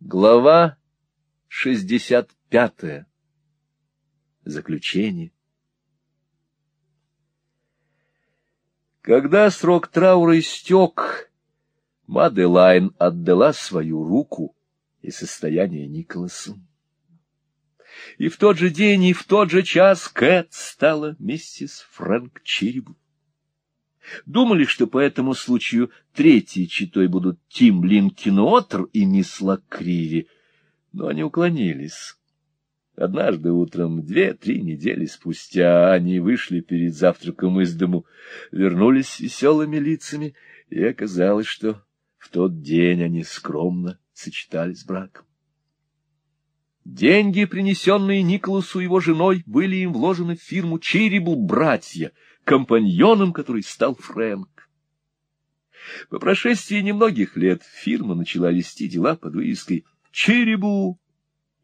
Глава шестьдесят пятая. Заключение. Когда срок траура истек, Маделайн отдала свою руку и состояние Николасу. И в тот же день, и в тот же час Кэт стала миссис Фрэнк Чирибу. Думали, что по этому случаю третьей читой будут Тим Линкинотер и мисс Лакриви, но они уклонились. Однажды утром, две-три недели спустя, они вышли перед завтраком из дому, вернулись веселыми лицами, и оказалось, что в тот день они скромно сочетались браком. Деньги, принесенные Николасу его женой, были им вложены в фирму Черебу братья — компаньоном, который стал Фрэнк. По прошествии немногих лет фирма начала вести дела под вывеской «Черебу»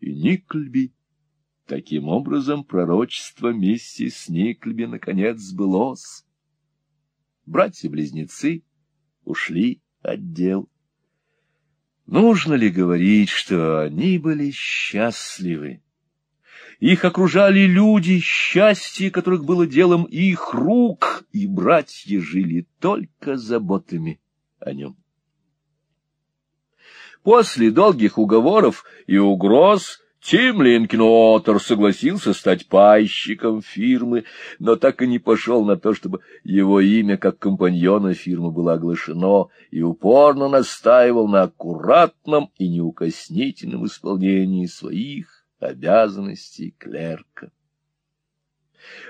и «Никльби». Таким образом, пророчество миссис Никльби наконец сбылось. Братья-близнецы ушли от дел. Нужно ли говорить, что они были счастливы? Их окружали люди, счастье которых было делом их рук, и братья жили только заботами о нем. После долгих уговоров и угроз Тим Линкенотер согласился стать пайщиком фирмы, но так и не пошел на то, чтобы его имя как компаньона фирмы было оглашено, и упорно настаивал на аккуратном и неукоснительном исполнении своих обязанностей клерка.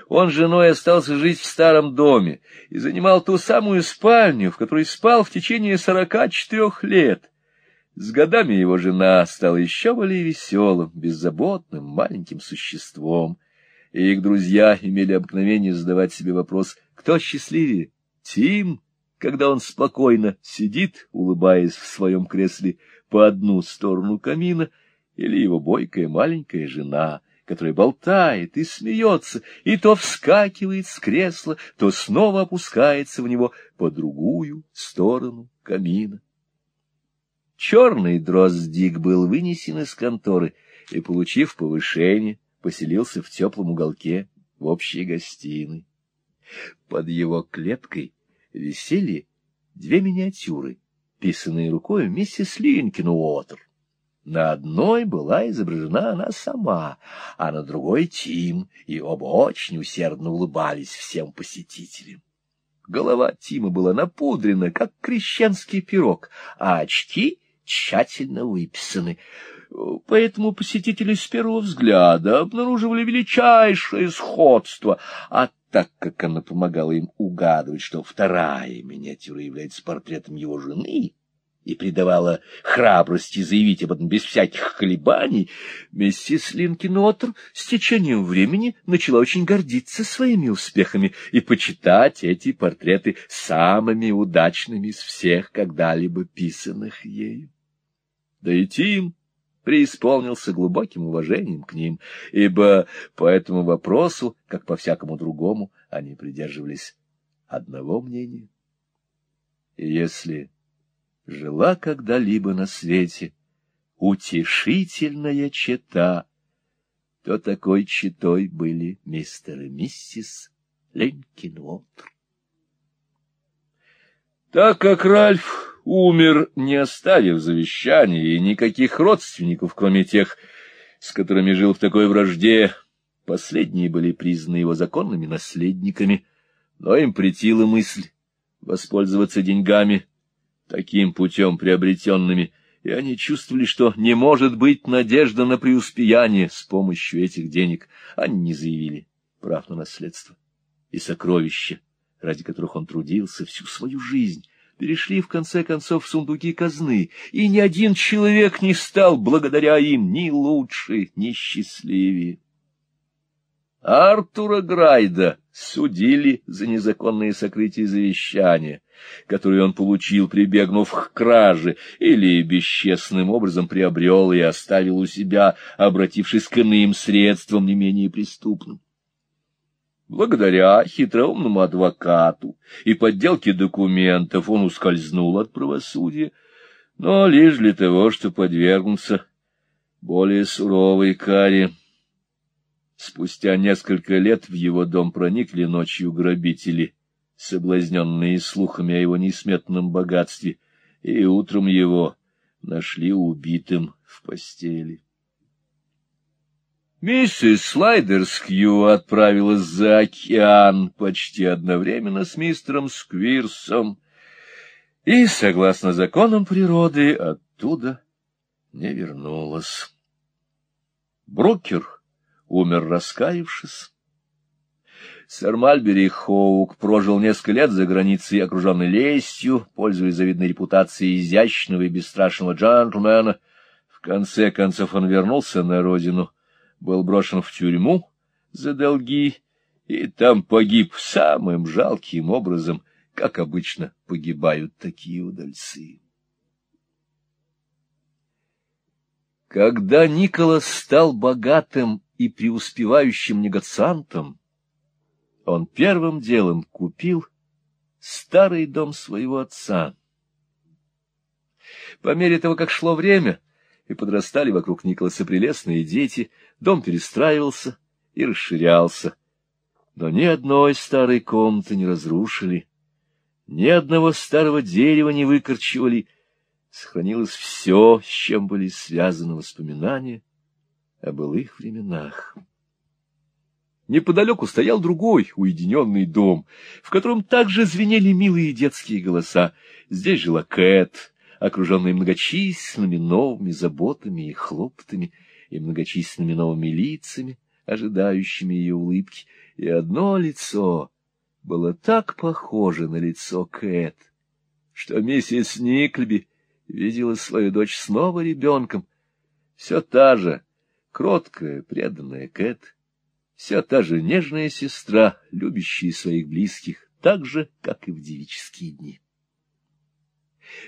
Он с женой остался жить в старом доме и занимал ту самую спальню, в которой спал в течение сорока четырех лет. С годами его жена стала еще более веселым, беззаботным, маленьким существом, и их друзья имели обыкновение задавать себе вопрос, кто счастливее, Тим, когда он спокойно сидит, улыбаясь в своем кресле по одну сторону камина, или его бойкая маленькая жена, которая болтает и смеется, и то вскакивает с кресла, то снова опускается в него по другую сторону камина. Черный дроздик был вынесен из конторы и, получив повышение, поселился в теплом уголке в общей гостиной. Под его клеткой висели две миниатюры, писанные рукой миссис Линкин Уотер. На одной была изображена она сама, а на другой — Тим, и оба очень усердно улыбались всем посетителям. Голова Тима была напудрена, как крещенский пирог, а очки тщательно выписаны. Поэтому посетители с первого взгляда обнаруживали величайшее сходство, а так как она помогала им угадывать, что вторая миниатюра является портретом его жены, и придавала храбрости заявить об этом без всяких колебаний, миссис Линкенотер с течением времени начала очень гордиться своими успехами и почитать эти портреты самыми удачными из всех когда-либо писанных ею. Да и Тим преисполнился глубоким уважением к ним, ибо по этому вопросу, как по всякому другому, они придерживались одного мнения. И если жила когда-либо на свете утешительная чета, то такой читой были мистер и миссис Ленкинвотер. Так как Ральф умер, не оставив завещания и никаких родственников, кроме тех, с которыми жил в такой вражде, последние были признаны его законными наследниками, но им претила мысль воспользоваться деньгами, таким путем приобретенными, и они чувствовали, что не может быть надежда на преуспеяние с помощью этих денег. Они не заявили прав на наследство. И сокровища, ради которых он трудился всю свою жизнь, перешли в конце концов в сундуки казны, и ни один человек не стал благодаря им ни лучше, ни счастливее. Артура Грайда судили за незаконное сокрытие завещания, которое он получил, прибегнув к краже, или бесчестным образом приобрел и оставил у себя, обратившись к иным средствам не менее преступным. Благодаря хитроумному адвокату и подделке документов он ускользнул от правосудия, но лишь для того, чтобы подвергнуться более суровой каре. Спустя несколько лет в его дом проникли ночью грабители, соблазненные слухами о его несметном богатстве, и утром его нашли убитым в постели. Миссис Слайдерскью отправилась за океан почти одновременно с мистером Сквирсом, и, согласно законам природы, оттуда не вернулась. Брокер умер раскаявшись. Сэр Мальбери Хоук прожил несколько лет за границей, окруженный лестью, пользуясь завидной репутацией изящного и бесстрашного джентльмена. В конце концов он вернулся на родину, был брошен в тюрьму за долги и там погиб самым жалким образом, как обычно погибают такие удальцы. Когда Николас стал богатым и преуспевающим негациантом, он первым делом купил старый дом своего отца. По мере того, как шло время, и подрастали вокруг Николаса прелестные дети, дом перестраивался и расширялся. Но ни одной старой комнаты не разрушили, ни одного старого дерева не выкорчевали, сохранилось все, с чем были связаны воспоминания о былых временах. Неподалеку стоял другой уединенный дом, в котором также звенели милые детские голоса. Здесь жила Кэт, окруженная многочисленными новыми заботами и хлопотами, и многочисленными новыми лицами, ожидающими ее улыбки. И одно лицо было так похоже на лицо Кэт, что миссис Никльби видела свою дочь снова ребенком. Все та же кроткая, преданная Кэт, вся та же нежная сестра, любящая своих близких, так же, как и в девические дни.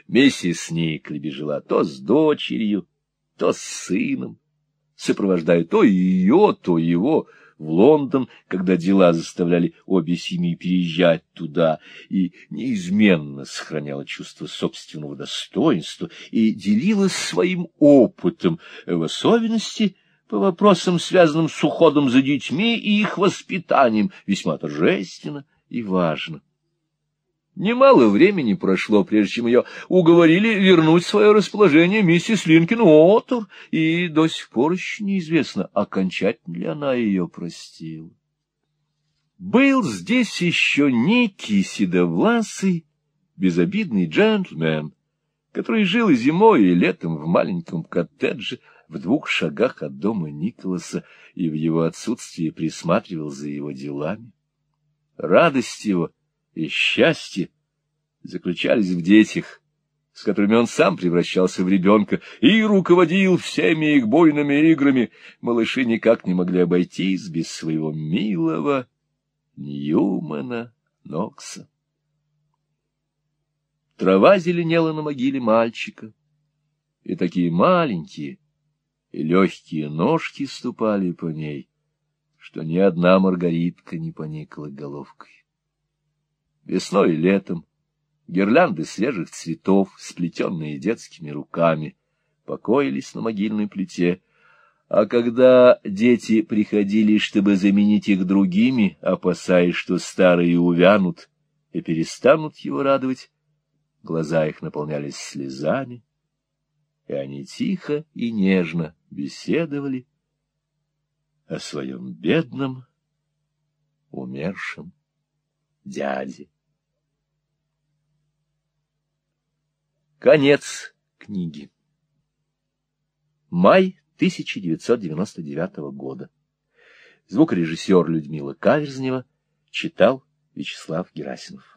Миссис Никлеби жила то с дочерью, то с сыном, сопровождая то ее, то его в Лондон, когда дела заставляли обе семьи переезжать туда, и неизменно сохраняла чувство собственного достоинства и делилась своим опытом, в особенности — по вопросам, связанным с уходом за детьми и их воспитанием, весьма торжественно и важно. Немало времени прошло, прежде чем ее уговорили вернуть свое расположение миссис Линкин Уотер, и до сих пор еще неизвестно, окончательно ли она ее простила. Был здесь еще некий седовласый, безобидный джентльмен, который жил и зимой, и летом в маленьком коттедже, в двух шагах от дома Николаса и в его отсутствии присматривал за его делами. Радость его и счастье заключались в детях, с которыми он сам превращался в ребенка и руководил всеми их бойными играми. Малыши никак не могли обойтись без своего милого Ньюмана Нокса. Трава зеленела на могиле мальчика, и такие маленькие, и легкие ножки ступали по ней, что ни одна маргаритка не поникла головкой. Весной и летом гирлянды свежих цветов, сплетенные детскими руками, покоились на могильной плите, а когда дети приходили, чтобы заменить их другими, опасаясь, что старые увянут и перестанут его радовать, глаза их наполнялись слезами, и они тихо и нежно беседовали о своем бедном, умершем дяде. Конец книги. Май 1999 года. Звукорежиссер Людмила Каверзнева читал Вячеслав Герасимов.